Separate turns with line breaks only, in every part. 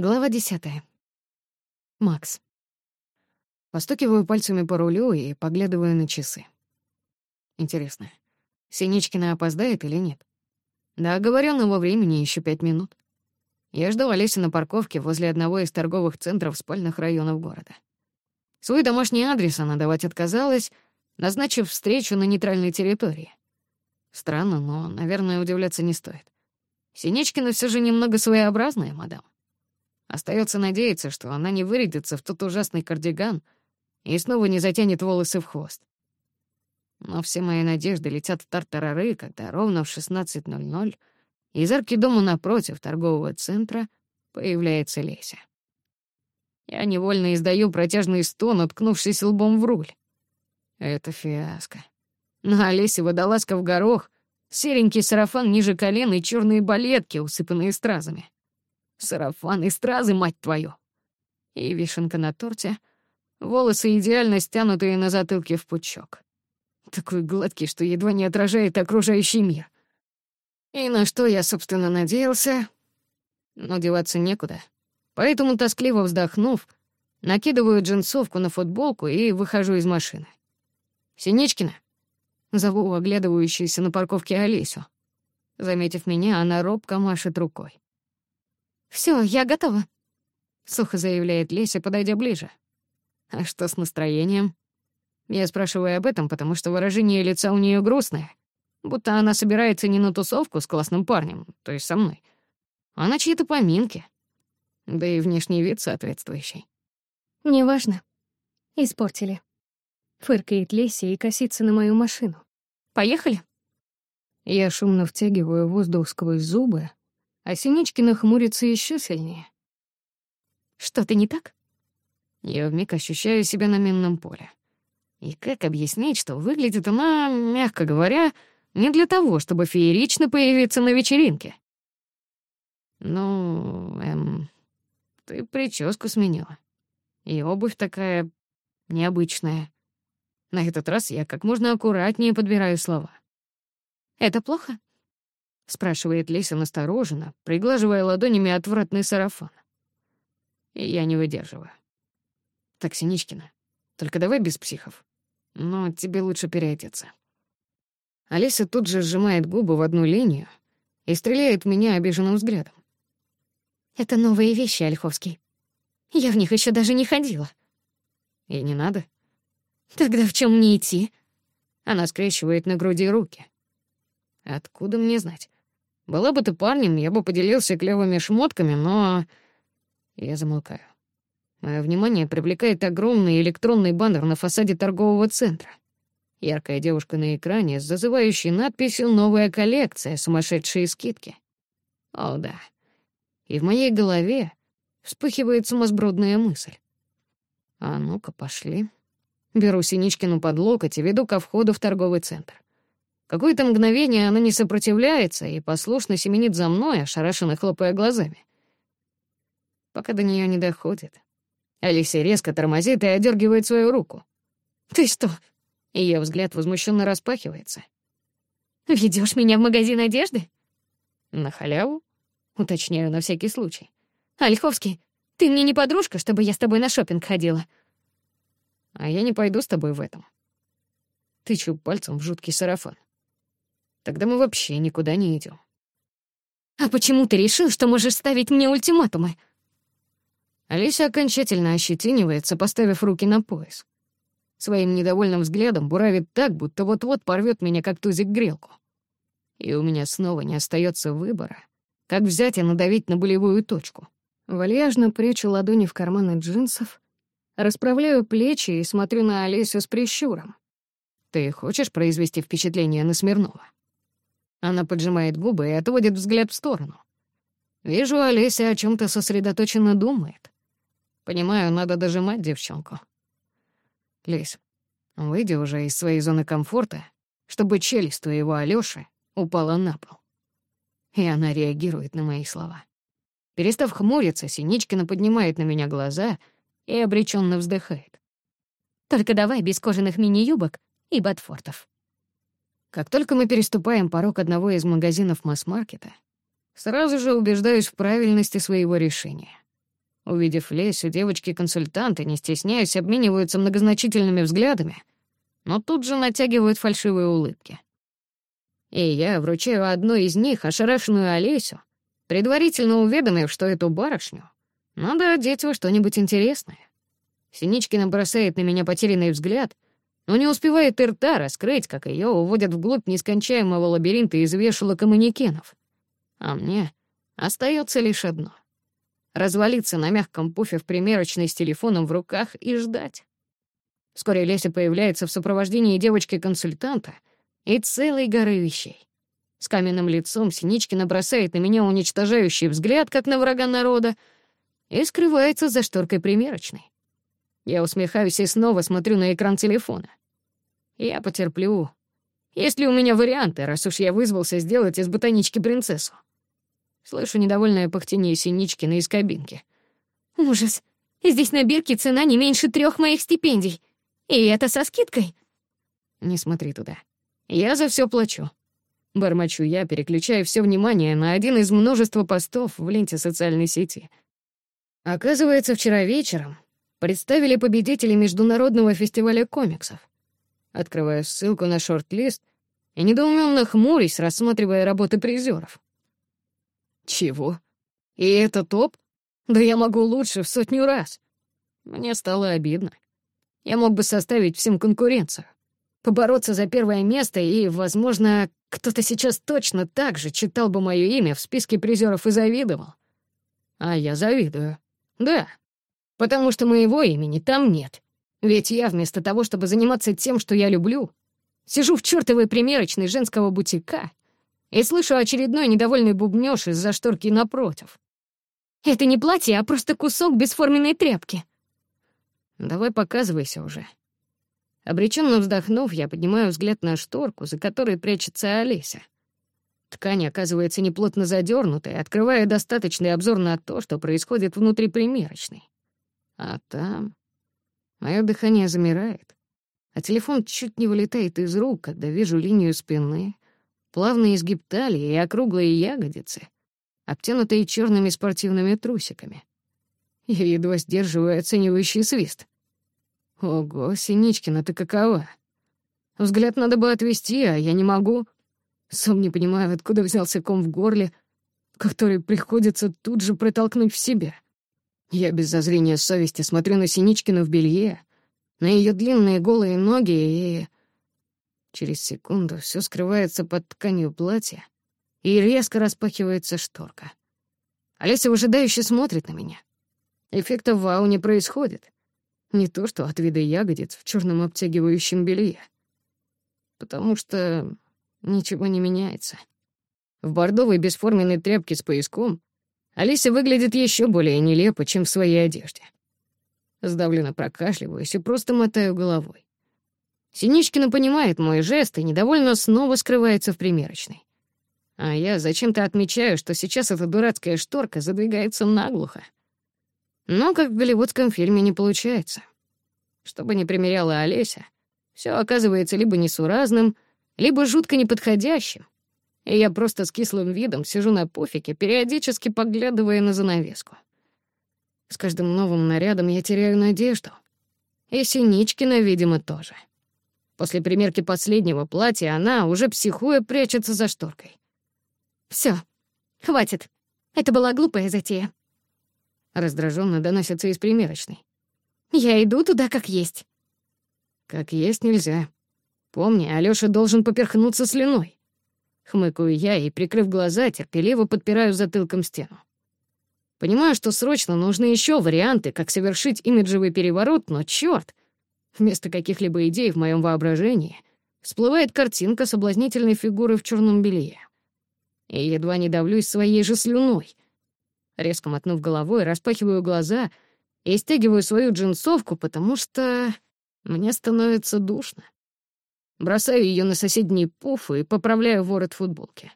Глава десятая. Макс. Постукиваю пальцами по рулю и поглядываю на часы. Интересно, Синичкина опоздает или нет? До оговоренного времени еще пять минут. Я жду Олесю на парковке возле одного из торговых центров спальных районов города. Свой домашний адрес она давать отказалась, назначив встречу на нейтральной территории. Странно, но, наверное, удивляться не стоит. Синичкина все же немного своеобразная, мадам. Остается надеяться, что она не вырядится в тот ужасный кардиган и снова не затянет волосы в хвост. Но все мои надежды летят в тартарары, когда ровно в 16.00 из арки дома напротив торгового центра появляется Леся. Я невольно издаю протяжный стон, уткнувшись лбом в руль. Это фиаско. На Олесе водолазка в горох, серенький сарафан ниже колен и черные балетки, усыпанные стразами. Сарафан и стразы, мать твою! И вишенка на торте — волосы идеально стянутые на затылке в пучок. Такой гладкий, что едва не отражает окружающий мир. И на что я, собственно, надеялся? Но деваться некуда. Поэтому, тоскливо вздохнув, накидываю джинсовку на футболку и выхожу из машины. «Синичкина?» Зову оглядывающуюся на парковке Олесю. Заметив меня, она робко машет рукой.
Все, я готова», —
сухо заявляет Леся, подойдя ближе. «А что с настроением?» Я спрашиваю об этом, потому что выражение лица у нее грустное, будто она собирается не на тусовку с классным парнем, то есть со мной, а на чьи-то поминки. Да и внешний вид соответствующий.
«Неважно. Испортили». Фыркает Леся и косится на мою машину. «Поехали?»
Я шумно втягиваю воздух сквозь зубы, а Синичкина хмурится еще сильнее.
«Что-то не так?»
Я вмиг ощущаю себя на минном поле. И как объяснить, что выглядит она, мягко говоря, не для того, чтобы феерично появиться на вечеринке? Ну, эм, ты прическу сменила. И обувь такая необычная. На этот раз я как можно аккуратнее подбираю слова.
Это плохо?
спрашивает Леся настороженно, приглаживая ладонями отвратный сарафан. И я не выдерживаю. Так, Синичкина, только давай без психов. Но тебе лучше переодеться. Олеся тут же сжимает губы в одну линию и стреляет меня обиженным взглядом.
«Это новые вещи, Ольховский. Я в них еще даже не ходила».
«И не надо».
«Тогда в чем мне идти?»
Она скрещивает на груди руки. «Откуда мне знать? Была бы ты парнем, я бы поделился клевыми шмотками, но...» Я замолкаю. Мое внимание привлекает огромный электронный баннер на фасаде торгового центра. Яркая девушка на экране с зазывающей надписью «Новая коллекция. Сумасшедшие скидки». О, да. И в моей голове вспыхивает сумасбродная мысль. А ну-ка, пошли. Беру Синичкину под локоть и веду ко входу в торговый центр. Какое-то мгновение она не сопротивляется и послушно семенит за мной, ошарашенно хлопая глазами. Пока до нее не доходит. Алисия резко тормозит и одергивает свою руку.
«Ты что?»
Ее взгляд возмущенно распахивается.
Ведешь меня в магазин одежды?»
«На халяву?» — уточняю на всякий случай.
«Ольховский, ты мне не подружка, чтобы я с тобой на шопинг ходила?»
«А я не пойду с тобой в этом». Тычу пальцем в жуткий сарафан. Тогда мы вообще никуда не идем.
«А почему ты решил, что можешь ставить мне ультиматумы?»
Алиса окончательно ощетинивается, поставив руки на пояс. Своим недовольным взглядом буравит так, будто вот-вот порвет меня как тузик грелку. И у меня снова не остается выбора, как взять и надавить на болевую точку. Вальяжно прячу ладони в карманы джинсов, расправляю плечи и смотрю на Алису с прищуром. «Ты хочешь произвести впечатление на Смирнова?» Она поджимает губы и отводит взгляд в сторону. Вижу, Олеся о чем то сосредоточенно думает. Понимаю, надо дожимать девчонку. Лесь, выйди уже из своей зоны комфорта, чтобы челюсть твоего Алёши упала на пол. И она реагирует на мои слова. Перестав хмуриться, Синичкина поднимает на меня глаза и обреченно вздыхает.
«Только давай без кожаных мини-юбок и ботфортов».
Как только мы переступаем порог одного из магазинов масс-маркета, сразу же убеждаюсь в правильности своего решения. Увидев Лесю, девочки-консультанты, не стесняясь, обмениваются многозначительными взглядами, но тут же натягивают фальшивые улыбки. И я вручаю одной из них, ошарашенную Олесю, предварительно уведомив, что эту барышню надо одеть во что-нибудь интересное. Синичкина бросает на меня потерянный взгляд — но не успевает и рта раскрыть, как ее уводят вглубь нескончаемого лабиринта из вешалок и манекенов. А мне остается лишь одно — Я потерплю. Есть ли у меня варианты, раз уж я вызвался сделать из ботанички принцессу? Слышу недовольное пахтение синички на кабинки.
Ужас. Здесь на бирке цена не меньше трех моих стипендий. И это со скидкой.
Не смотри туда. Я за все плачу. Бормочу я, переключая все внимание на один из множества постов в ленте социальной сети. Оказывается, вчера вечером представили победителей Международного фестиваля комиксов открывая ссылку на шорт-лист, и недоумённо хмурясь, рассматривая работы призёров. «Чего? И это топ? Да я могу лучше в сотню раз!» Мне стало обидно. Я мог бы составить всем конкуренцию. Побороться за первое место, и, возможно, кто-то сейчас точно так же читал бы моё имя в списке призёров и завидовал. А я завидую. Да, потому что моего имени там нет. Ведь я вместо того, чтобы заниматься тем, что я люблю, сижу в чертовой примерочной женского бутика и слышу очередной недовольный бубнёж из-за шторки напротив.
Это не платье, а просто кусок бесформенной тряпки.
Давай показывайся уже. Обреченно вздохнув, я поднимаю взгляд на шторку, за которой прячется Олеся. Ткань оказывается неплотно задернутой, открывая достаточный обзор на то, что происходит внутри примерочной. А там... Мое дыхание замирает, а телефон чуть не вылетает из рук, когда вижу линию спины, плавный изгиб талии и округлые ягодицы, обтянутые черными спортивными трусиками. Я едва сдерживаю оценивающий свист. Ого, Синичкина, ты какова? Взгляд надо бы отвести, а я не могу. Сам не понимаю, откуда взялся ком в горле, который приходится тут же протолкнуть в себя. Я без зазрения совести смотрю на Синичкину в белье, на ее длинные голые ноги и... Через секунду все скрывается под тканью платья, и резко распахивается шторка. Олеся выжидающе смотрит на меня. Эффекта вау не происходит. Не то что от вида ягодиц в черном обтягивающем белье. Потому что ничего не меняется. В бордовой бесформенной тряпке с пояском Алиса выглядит еще более нелепо, чем в своей одежде. Сдавленно прокашливаюсь и просто мотаю головой. Синичкина понимает мой жест и недовольно снова скрывается в примерочной. А я зачем-то отмечаю, что сейчас эта дурацкая шторка задвигается наглухо. Но как в голливудском фильме не получается. Чтобы не примеряла Олеся, все оказывается либо несуразным, либо жутко неподходящим, и я просто с кислым видом сижу на пуфике, периодически поглядывая на занавеску. С каждым новым нарядом я теряю надежду. И Синичкина, видимо, тоже. После примерки последнего платья она, уже психуя, прячется за шторкой.
Все, хватит. Это была глупая затея.
Раздраженно доносится из примерочной.
Я иду туда как есть.
Как есть нельзя. Помни, Алёша должен поперхнуться слюной. Хмыкаю я и, прикрыв глаза, терпеливо подпираю затылком стену. Понимаю, что срочно нужны еще варианты, как совершить имиджевый переворот, но черт! Вместо каких-либо идей в моем воображении всплывает картинка соблазнительной фигуры в черном белье. И едва не давлюсь своей же слюной. Резко мотнув головой, распахиваю глаза и стягиваю свою джинсовку, потому что мне становится душно бросаю ее на соседние пуфы и поправляю ворот футболки.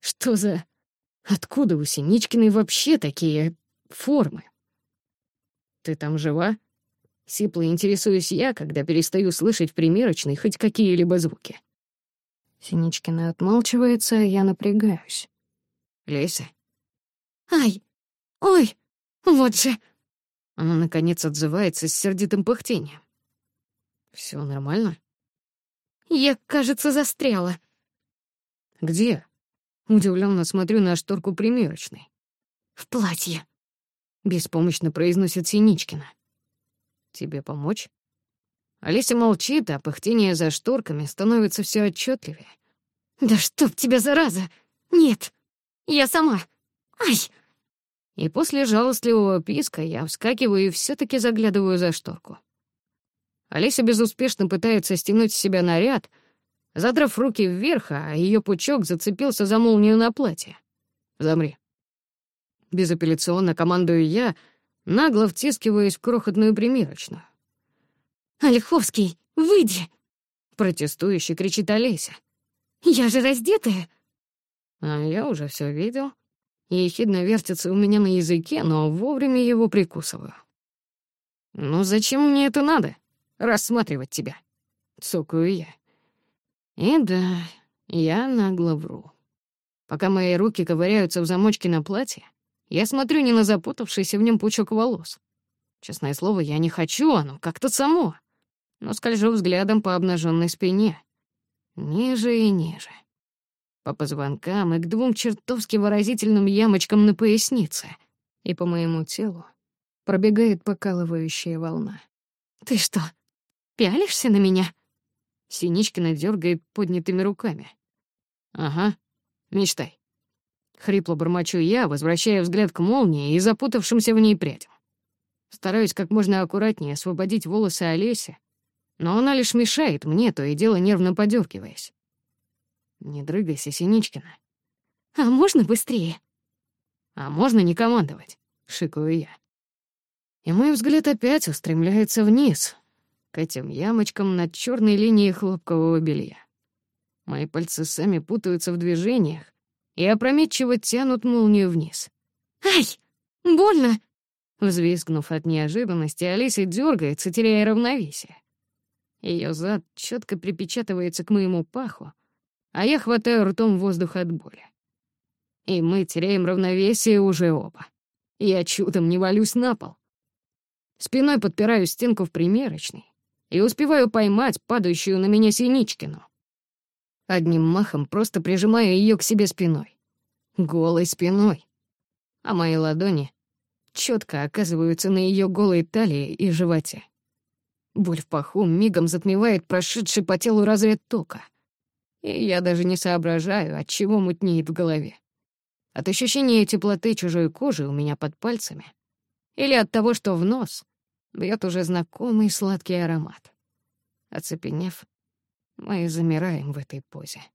Что за... Откуда у Синичкиной вообще такие формы? «Ты там жива?» Сипло интересуюсь я, когда перестаю слышать в примерочной хоть какие-либо звуки. Синичкина отмалчивается, а я напрягаюсь. «Леся?»
«Ай! Ой! Вот же!»
Она, наконец, отзывается с сердитым пыхтением. Все нормально?»
Я, кажется, застряла.
Где? Удивленно смотрю на шторку примерочной.
В платье.
Беспомощно произносит Синичкина. Тебе помочь? Олеся молчит, а пыхтение за шторками становится все отчетливее.
Да чтоб тебя, зараза! Нет, я сама. Ай!
И после жалостливого писка я вскакиваю и все таки заглядываю за шторку. Олеся безуспешно пытается стянуть с себя наряд, задрав руки вверх, а ее пучок зацепился за молнию на платье. «Замри». Безапелляционно командую я, нагло втискиваясь в крохотную примерочную.
«Олеховский, выйди!»
— протестующе кричит Олеся.
«Я же раздетая!»
А я уже все видел. Ехидно вертится у меня на языке, но вовремя его прикусываю. «Ну зачем мне это надо?» рассматривать тебя. Цокаю я. И да, я нагло вру. Пока мои руки ковыряются в замочке на платье, я смотрю не на запутавшийся в нем пучок волос. Честное слово, я не хочу оно, как-то само. Но скольжу взглядом по обнаженной спине. Ниже и ниже. По позвонкам и к двум чертовски выразительным ямочкам на пояснице. И по моему телу пробегает покалывающая волна.
«Ты что, пялишься на меня?»
Синичкина дергает поднятыми руками. «Ага, мечтай». Хрипло бормочу я, возвращая взгляд к молнии и запутавшимся в ней прядям. Стараюсь как можно аккуратнее освободить волосы Олеси, но она лишь мешает мне, то и дело нервно подергиваясь. Не дрыгайся, Синичкина.
А можно быстрее?
А можно не командовать, шикаю я. И мой взгляд опять устремляется вниз, к этим ямочкам над черной линией хлопкового белья. Мои пальцы сами путаются в движениях и опрометчиво тянут молнию вниз.
«Ай! Больно!»
Взвизгнув от неожиданности, Алиса дергается, теряя равновесие. Ее зад четко припечатывается к моему паху, а я хватаю ртом воздух от боли. И мы теряем равновесие уже оба. Я чудом не валюсь на пол. Спиной подпираю стенку в примерочной и успеваю поймать падающую на меня Синичкину. Одним махом просто прижимаю ее к себе спиной. Голой спиной. А мои ладони четко оказываются на ее голой талии и животе. Боль в паху мигом затмевает прошедший по телу разряд тока. И я даже не соображаю, от чего мутнеет в голове. От ощущения теплоты чужой кожи у меня под пальцами. Или от того, что в нос бьет уже знакомый сладкий аромат. Оцепенев, мы замираем в этой позе.